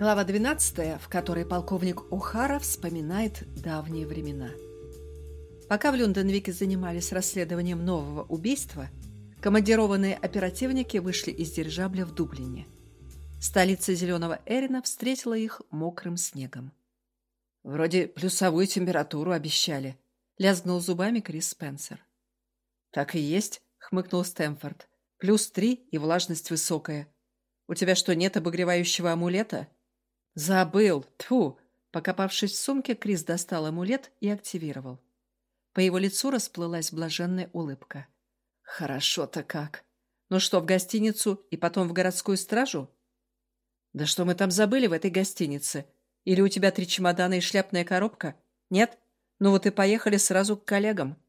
Глава 12, в которой полковник О'Хара вспоминает давние времена. Пока в Люнденвике занимались расследованием нового убийства, командированные оперативники вышли из дирижабля в Дублине. Столица Зеленого Эрина встретила их мокрым снегом. «Вроде плюсовую температуру обещали», — лязгнул зубами Крис Спенсер. «Так и есть», — хмыкнул Стэмфорд. «Плюс три и влажность высокая. У тебя что, нет обогревающего амулета?» «Забыл! Тьфу!» Покопавшись в сумке, Крис достал амулет и активировал. По его лицу расплылась блаженная улыбка. «Хорошо-то как! Ну что, в гостиницу и потом в городскую стражу?» «Да что мы там забыли в этой гостинице? Или у тебя три чемодана и шляпная коробка? Нет? Ну вот и поехали сразу к коллегам».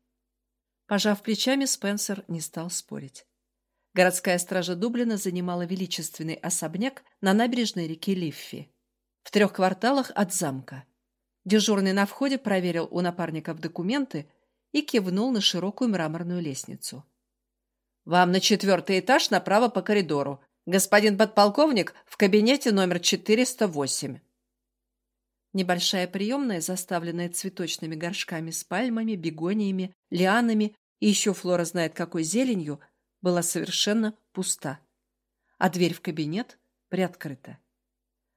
Пожав плечами, Спенсер не стал спорить. Городская стража Дублина занимала величественный особняк на набережной реки Лиффи в трех кварталах от замка. Дежурный на входе проверил у напарников документы и кивнул на широкую мраморную лестницу. «Вам на четвертый этаж направо по коридору. Господин подполковник в кабинете номер 408». Небольшая приемная, заставленная цветочными горшками с пальмами, бегониями, лианами и еще флора знает какой зеленью, была совершенно пуста. А дверь в кабинет приоткрыта.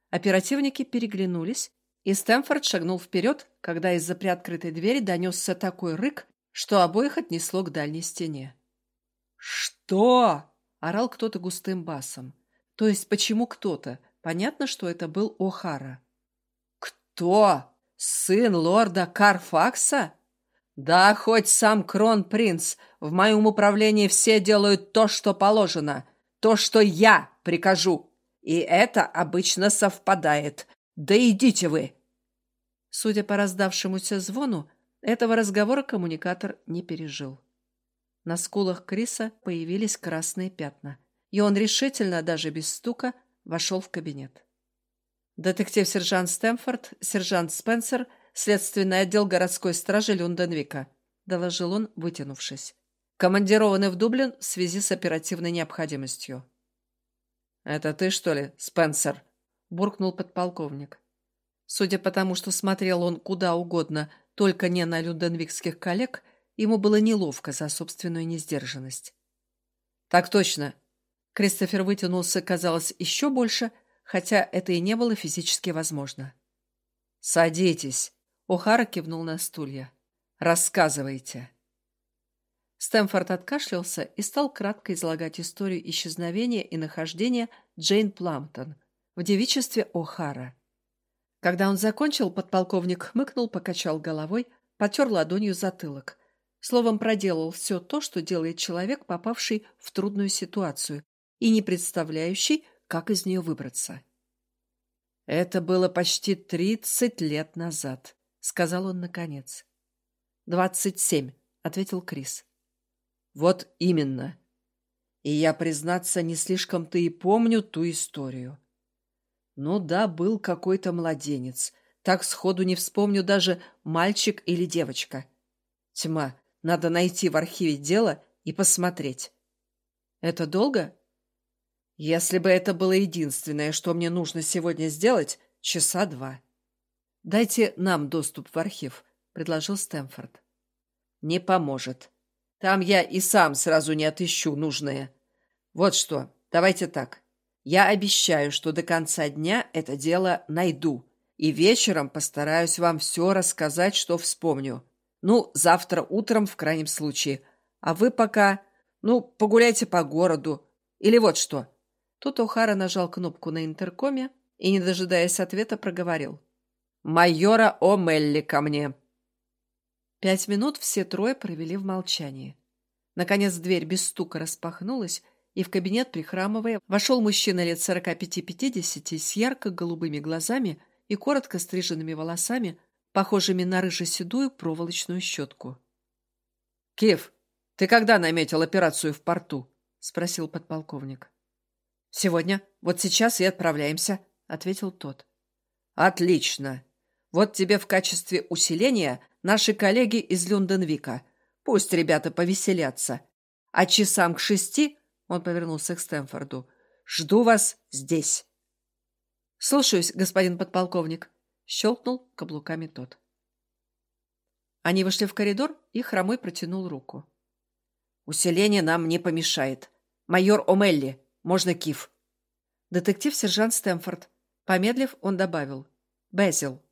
Оперативники переглянулись, и Стэмфорд шагнул вперед, когда из-за приоткрытой двери донесся такой рык, что обоих отнесло к дальней стене. «Что?» — орал кто-то густым басом. То есть почему кто-то? Понятно, что это был О'Хара. «Кто? Сын лорда Карфакса?» «Да, хоть сам кронпринц. В моем управлении все делают то, что положено. То, что я прикажу. И это обычно совпадает. Да идите вы!» Судя по раздавшемуся звону, этого разговора коммуникатор не пережил. На скулах Криса появились красные пятна, и он решительно, даже без стука, вошел в кабинет. Детектив-сержант Стэмфорд, сержант Спенсер, следственный отдел городской стражи Люнденвика, доложил он, вытянувшись. Командированы в Дублин в связи с оперативной необходимостью. «Это ты, что ли, Спенсер?» — буркнул подполковник. Судя по тому, что смотрел он куда угодно, только не на люнденвикских коллег, ему было неловко за собственную несдержанность. «Так точно!» Кристофер вытянулся, казалось, еще больше, хотя это и не было физически возможно. «Садитесь!» — О'Хара кивнул на стулья. «Рассказывайте!» Стэмфорд откашлялся и стал кратко излагать историю исчезновения и нахождения Джейн Пламптон в девичестве О'Хара. Когда он закончил, подполковник хмыкнул, покачал головой, потер ладонью затылок. Словом, проделал все то, что делает человек, попавший в трудную ситуацию и не представляющий, как из нее выбраться. «Это было почти тридцать лет назад», — сказал он наконец. «Двадцать семь», — ответил Крис. Вот именно. И я, признаться, не слишком-то и помню ту историю. Ну да, был какой-то младенец. Так сходу не вспомню даже мальчик или девочка. Тьма, надо найти в архиве дело и посмотреть. Это долго? Если бы это было единственное, что мне нужно сегодня сделать, часа два. Дайте нам доступ в архив, предложил Стэнфорд. Не поможет. Там я и сам сразу не отыщу нужное. Вот что, давайте так. Я обещаю, что до конца дня это дело найду. И вечером постараюсь вам все рассказать, что вспомню. Ну, завтра утром в крайнем случае. А вы пока, ну, погуляйте по городу. Или вот что. Тут О'Хара нажал кнопку на интеркоме и, не дожидаясь ответа, проговорил. «Майора О'Мелли ко мне!» Пять минут все трое провели в молчании. Наконец дверь без стука распахнулась, и в кабинет, прихрамывая, вошел мужчина лет сорока пяти-пятидесяти с ярко-голубыми глазами и коротко стриженными волосами, похожими на рыже-седую проволочную щетку. «Киев, ты когда наметил операцию в порту?» — спросил подполковник. «Сегодня. Вот сейчас и отправляемся», — ответил тот. «Отлично. Вот тебе в качестве усиления наши коллеги из Люнденвика. Пусть ребята повеселятся. А часам к шести, он повернулся к Стэнфорду, жду вас здесь. Слушаюсь, господин подполковник. Щелкнул каблуками тот. Они вышли в коридор, и Хромой протянул руку. «Усиление нам не помешает. Майор О'Мелли, можно Киф». Детектив-сержант Стэмфорд. Помедлив, он добавил. «Безил».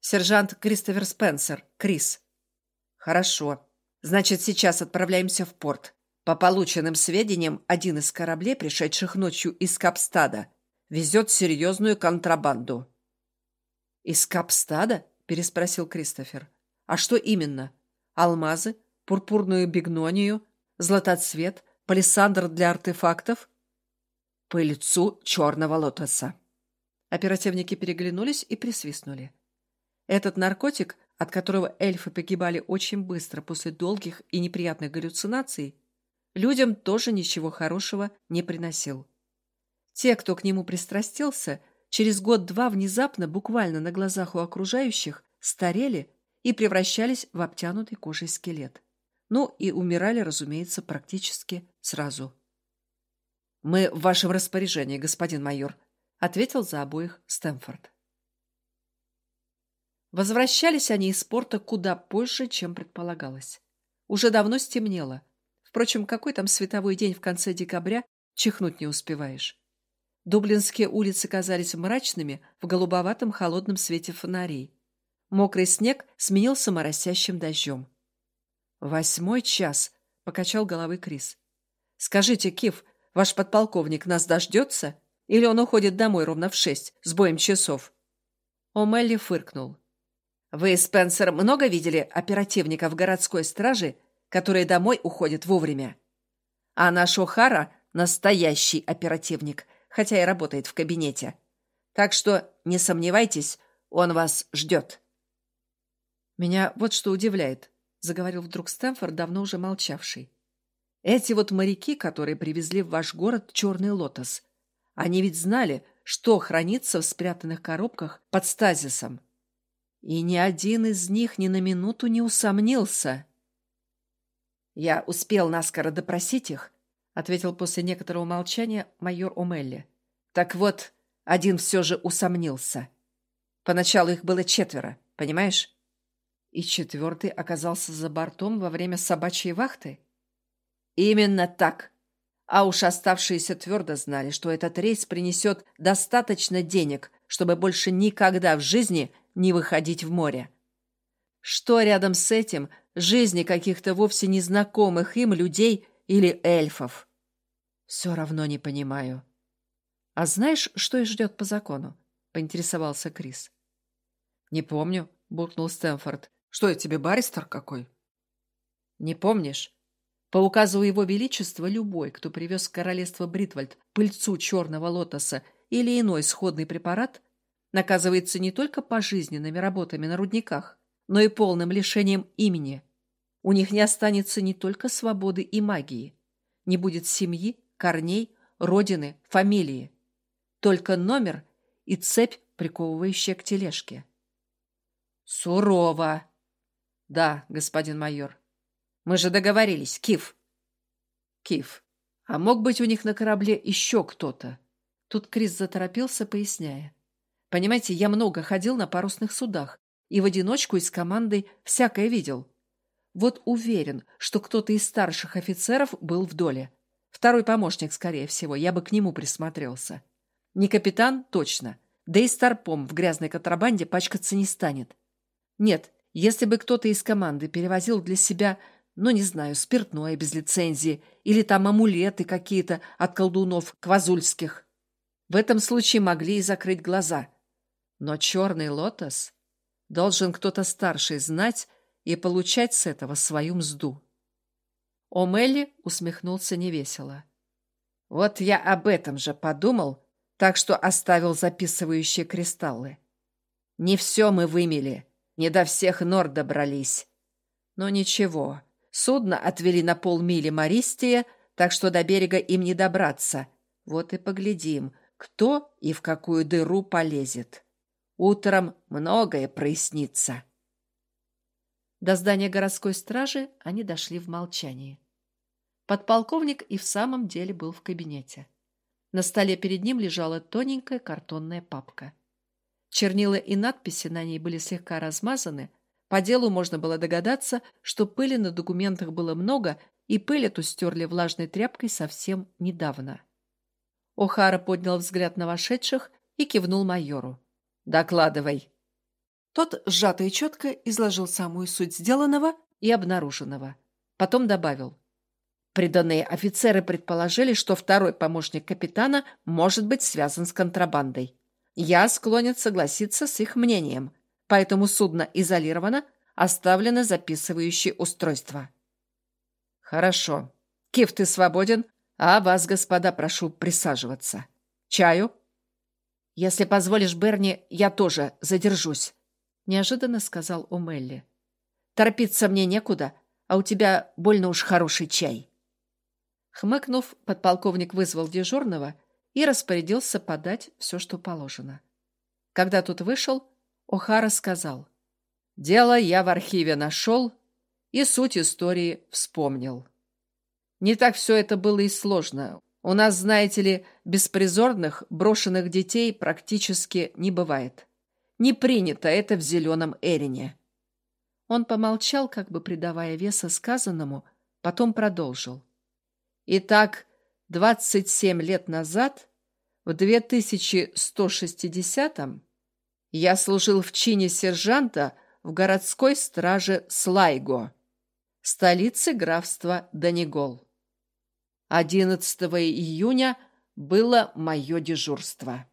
«Сержант Кристофер Спенсер. Крис». «Хорошо. Значит, сейчас отправляемся в порт. По полученным сведениям, один из кораблей, пришедших ночью из Капстада, везет серьезную контрабанду». «Из Капстада?» – переспросил Кристофер. А что именно? Алмазы, пурпурную бигнонию, златоцвет, палисандр для артефактов? Пыльцу черного лотоса. Оперативники переглянулись и присвистнули. Этот наркотик, от которого эльфы погибали очень быстро после долгих и неприятных галлюцинаций, людям тоже ничего хорошего не приносил. Те, кто к нему пристрастился, через год-два внезапно, буквально на глазах у окружающих, старели и превращались в обтянутый кожей скелет. Ну и умирали, разумеется, практически сразу. «Мы в вашем распоряжении, господин майор», — ответил за обоих Стэнфорд. Возвращались они из порта куда позже, чем предполагалось. Уже давно стемнело. Впрочем, какой там световой день в конце декабря, чихнуть не успеваешь. Дублинские улицы казались мрачными в голубоватом холодном свете фонарей. Мокрый снег сменился моросящим дождем. «Восьмой час», — покачал головой Крис. «Скажите, Кив, ваш подполковник нас дождется? Или он уходит домой ровно в шесть, с боем часов?» О'Мелли фыркнул. «Вы, Спенсер, много видели оперативников городской стражи, которые домой уходят вовремя? А наш О'Хара — настоящий оперативник, хотя и работает в кабинете. Так что не сомневайтесь, он вас ждет». «Меня вот что удивляет», — заговорил вдруг Стэнфорд, давно уже молчавший. «Эти вот моряки, которые привезли в ваш город черный лотос, они ведь знали, что хранится в спрятанных коробках под стазисом. И ни один из них ни на минуту не усомнился». «Я успел наскоро допросить их», — ответил после некоторого молчания майор О'Мелли. «Так вот, один все же усомнился. Поначалу их было четверо, понимаешь?» И четвертый оказался за бортом во время собачьей вахты? Именно так. А уж оставшиеся твердо знали, что этот рейс принесет достаточно денег, чтобы больше никогда в жизни не выходить в море. Что рядом с этим жизни каких-то вовсе незнакомых им людей или эльфов? Все равно не понимаю. А знаешь, что их ждет по закону? Поинтересовался Крис. Не помню, буркнул Стэнфорд. Что я тебе, баристер какой? Не помнишь? По указу его величества любой, кто привез в королевство Бритвальд пыльцу черного лотоса или иной сходный препарат, наказывается не только пожизненными работами на рудниках, но и полным лишением имени. У них не останется не только свободы и магии, не будет семьи, корней, родины, фамилии. Только номер и цепь, приковывающая к тележке. «Сурово!» Да, господин майор. Мы же договорились, Киф. Киф. А мог быть у них на корабле еще кто-то? Тут Крис заторопился, поясняя. Понимаете, я много ходил на парусных судах и в одиночку и с командой всякое видел. Вот уверен, что кто-то из старших офицеров был в доле. Второй помощник, скорее всего, я бы к нему присмотрелся. Не капитан, точно. Да и старпом в грязной контрабанде пачкаться не станет. Нет, если бы кто-то из команды перевозил для себя, ну, не знаю, спиртное без лицензии или там амулеты какие-то от колдунов квазульских, в этом случае могли и закрыть глаза. Но черный лотос должен кто-то старший знать и получать с этого свою мзду. О'Мелли усмехнулся невесело. «Вот я об этом же подумал, так что оставил записывающие кристаллы. Не все мы вымели. Не до всех нор добрались. Но ничего, судно отвели на полмили Мористия, так что до берега им не добраться. Вот и поглядим, кто и в какую дыру полезет. Утром многое прояснится. До здания городской стражи они дошли в молчании. Подполковник и в самом деле был в кабинете. На столе перед ним лежала тоненькая картонная папка. Чернила и надписи на ней были слегка размазаны. По делу можно было догадаться, что пыли на документах было много, и пыль эту стерли влажной тряпкой совсем недавно. О'Хара поднял взгляд на вошедших и кивнул майору. «Докладывай». Тот сжато и четко изложил самую суть сделанного и обнаруженного. Потом добавил. Приданные офицеры предположили, что второй помощник капитана может быть связан с контрабандой. Я склонен согласиться с их мнением, поэтому судно изолировано, оставлено записывающее устройство. Хорошо. Кив, ты свободен, а вас, господа, прошу присаживаться. Чаю? Если позволишь, Берни, я тоже задержусь, неожиданно сказал Умелли. Торопиться мне некуда, а у тебя больно уж хороший чай. Хмыкнув, подполковник вызвал дежурного и распорядился подать все, что положено. Когда тут вышел, О'Хара сказал. «Дело я в архиве нашел и суть истории вспомнил. Не так все это было и сложно. У нас, знаете ли, беспризорных, брошенных детей практически не бывает. Не принято это в зеленом Эрине. Он помолчал, как бы придавая веса сказанному, потом продолжил. Итак, 27 лет назад, в 2160-м, я служил в чине сержанта в городской страже Слайго столицы графства Данигол. 11 июня было мое дежурство.